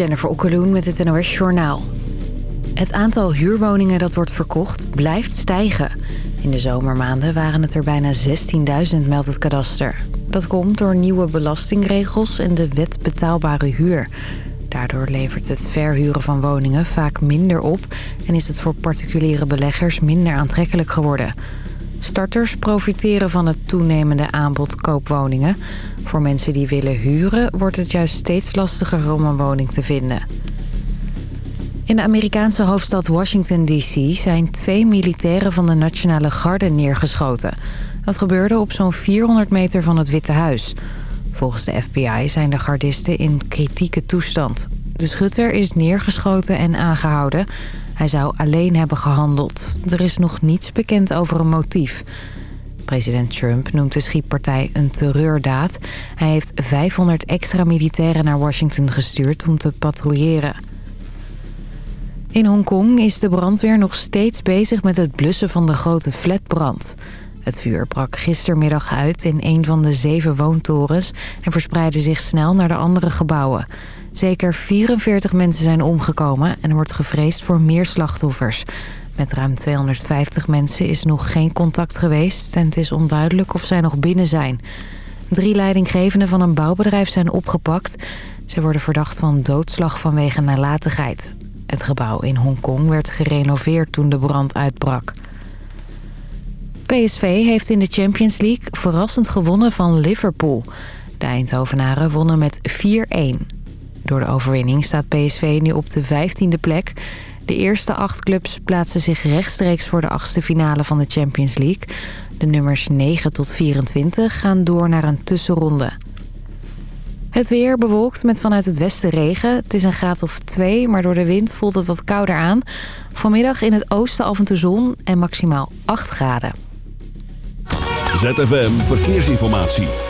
Jennifer Okkeloen met het NOS Journaal. Het aantal huurwoningen dat wordt verkocht blijft stijgen. In de zomermaanden waren het er bijna 16.000, meldt het kadaster. Dat komt door nieuwe belastingregels en de wet betaalbare huur. Daardoor levert het verhuren van woningen vaak minder op... en is het voor particuliere beleggers minder aantrekkelijk geworden... Starters profiteren van het toenemende aanbod koopwoningen. Voor mensen die willen huren wordt het juist steeds lastiger om een woning te vinden. In de Amerikaanse hoofdstad Washington D.C. zijn twee militairen van de Nationale Garde neergeschoten. Dat gebeurde op zo'n 400 meter van het Witte Huis. Volgens de FBI zijn de gardisten in kritieke toestand. De schutter is neergeschoten en aangehouden. Hij zou alleen hebben gehandeld. Er is nog niets bekend over een motief. President Trump noemt de schietpartij een terreurdaad. Hij heeft 500 extra militairen naar Washington gestuurd om te patrouilleren. In Hongkong is de brandweer nog steeds bezig met het blussen van de grote flatbrand. Het vuur brak gistermiddag uit in een van de zeven woontorens... en verspreidde zich snel naar de andere gebouwen. Zeker 44 mensen zijn omgekomen en er wordt gevreesd voor meer slachtoffers. Met ruim 250 mensen is nog geen contact geweest... en het is onduidelijk of zij nog binnen zijn. Drie leidinggevenden van een bouwbedrijf zijn opgepakt. Ze worden verdacht van doodslag vanwege nalatigheid. Het gebouw in Hongkong werd gerenoveerd toen de brand uitbrak. PSV heeft in de Champions League verrassend gewonnen van Liverpool. De Eindhovenaren wonnen met 4-1. Door de overwinning staat PSV nu op de 15e plek. De eerste acht clubs plaatsen zich rechtstreeks voor de achtste finale van de Champions League. De nummers 9 tot 24 gaan door naar een tussenronde. Het weer bewolkt met vanuit het westen regen. Het is een graad of 2, maar door de wind voelt het wat kouder aan. Vanmiddag in het oosten af en toe zon en maximaal 8 graden. ZFM Verkeersinformatie.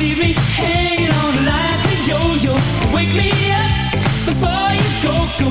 you do wake me up before you go go,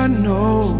I know.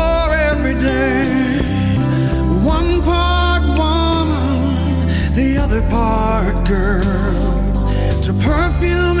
Parker girl, to perfume.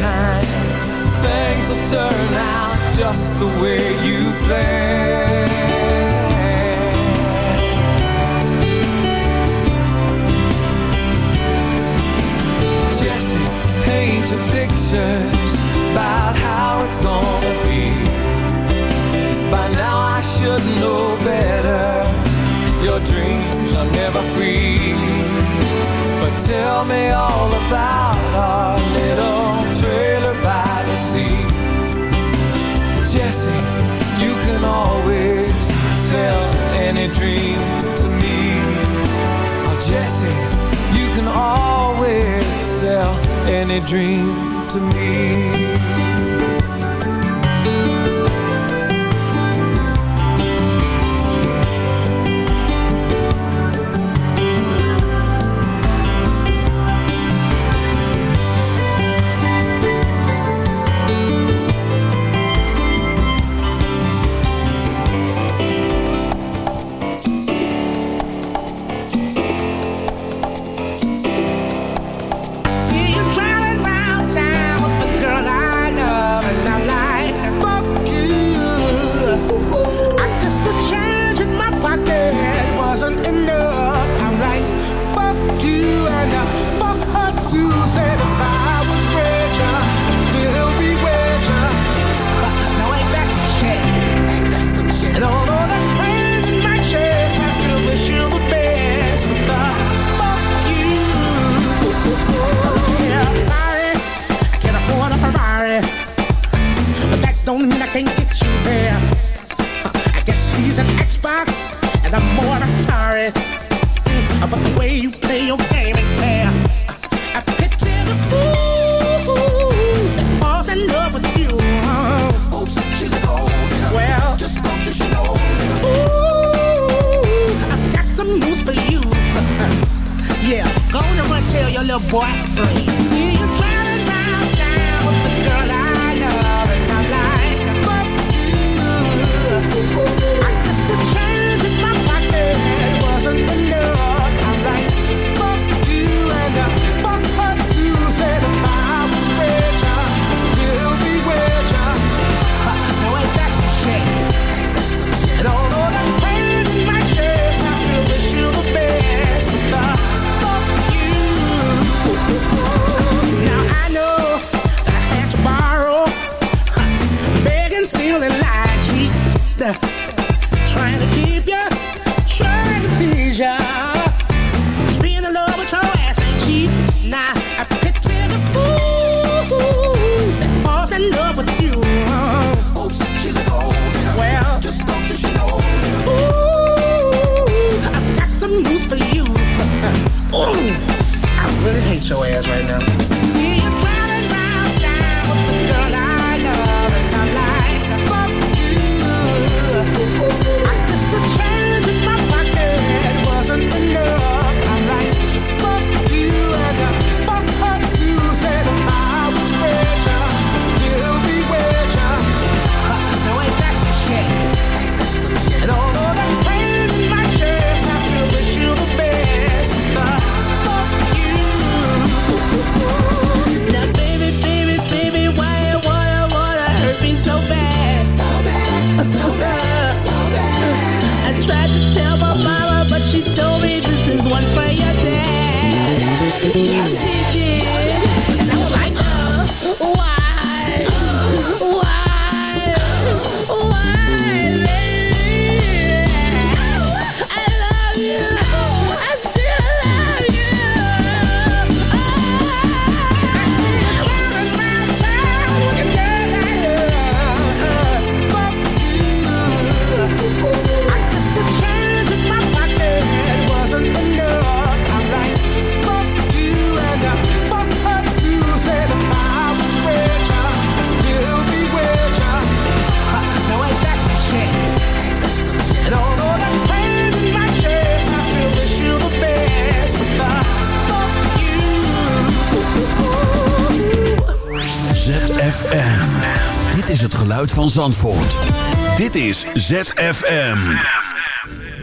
time. Things will turn out just the way you planned. boyfriend. Yeah. van Zandvoort. Dit is ZFM.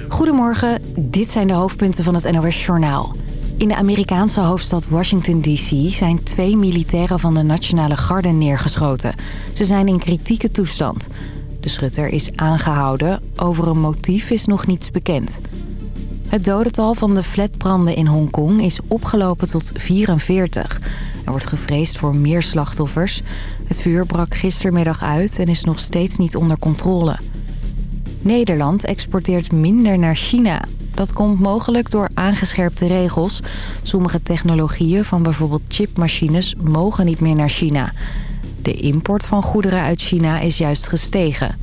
Goedemorgen, dit zijn de hoofdpunten van het NOS-journaal. In de Amerikaanse hoofdstad Washington D.C. zijn twee militairen van de Nationale Garde neergeschoten. Ze zijn in kritieke toestand. De schutter is aangehouden. Over een motief is nog niets bekend. Het dodental van de flatbranden in Hongkong is opgelopen tot 44. Er wordt gevreesd voor meer slachtoffers. Het vuur brak gistermiddag uit en is nog steeds niet onder controle. Nederland exporteert minder naar China. Dat komt mogelijk door aangescherpte regels. Sommige technologieën van bijvoorbeeld chipmachines mogen niet meer naar China. De import van goederen uit China is juist gestegen.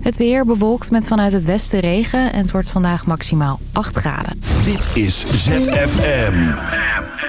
Het weer bewolkt met vanuit het westen regen en het wordt vandaag maximaal 8 graden. Dit is ZFM.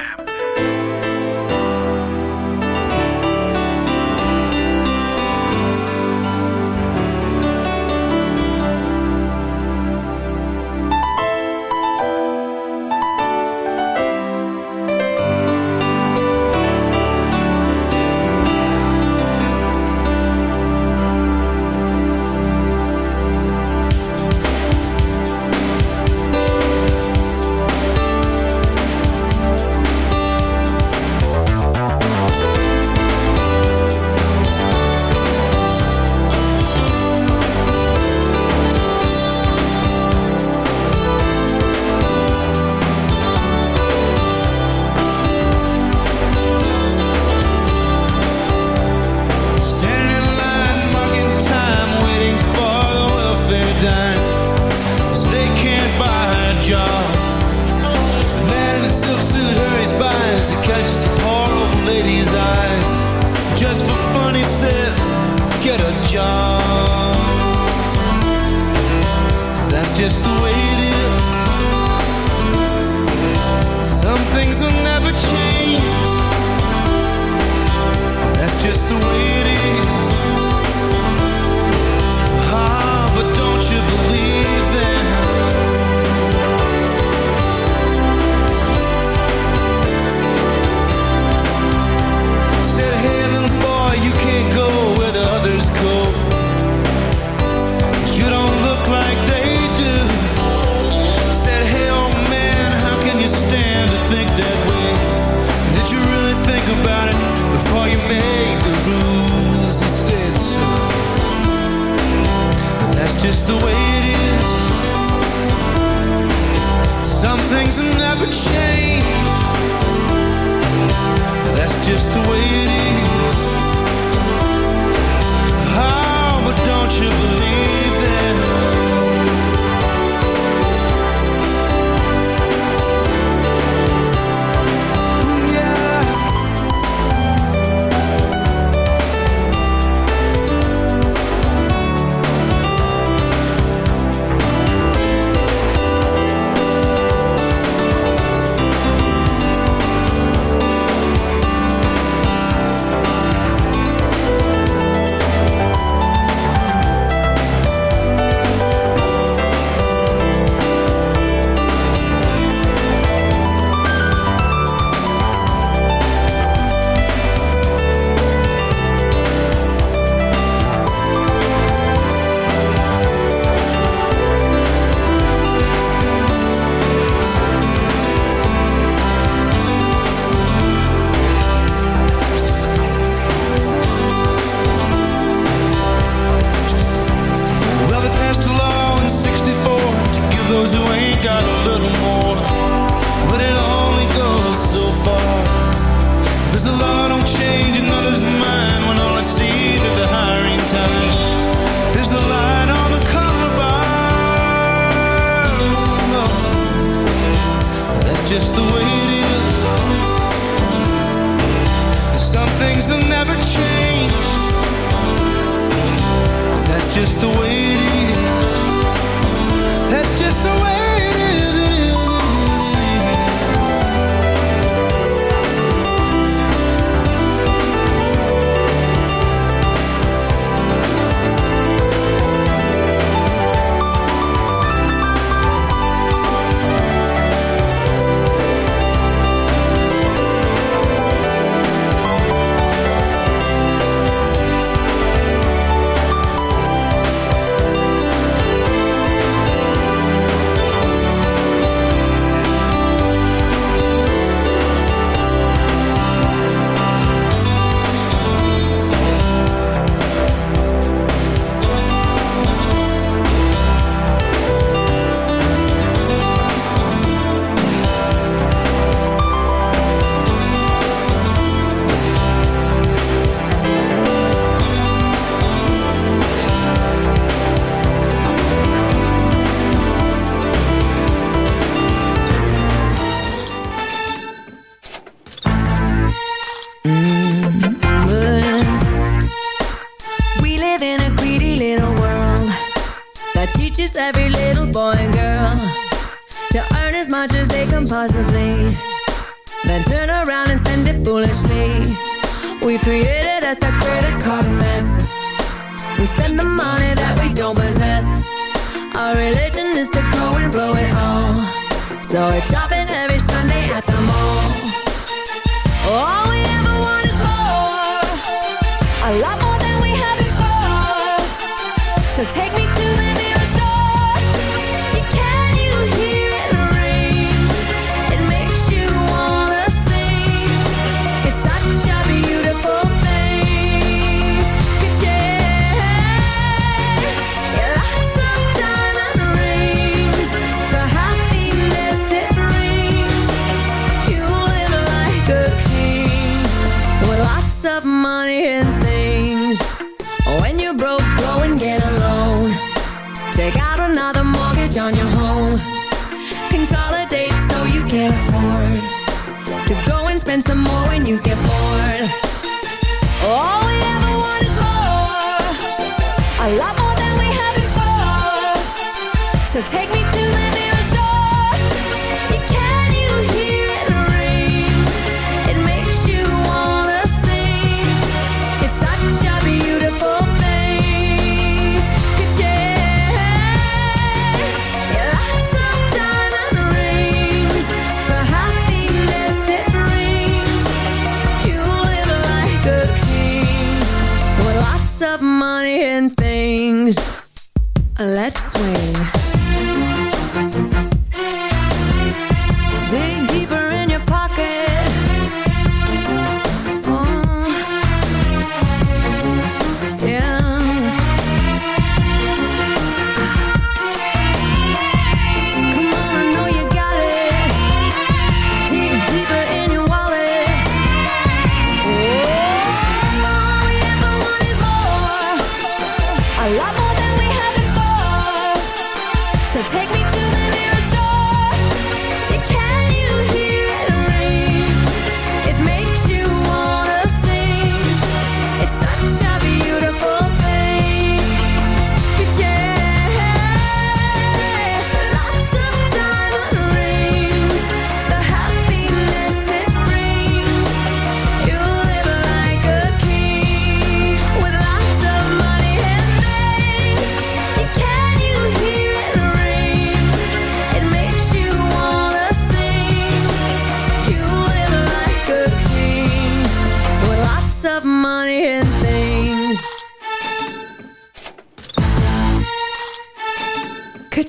Things will never change. That's just the way it is. some more when you get bored.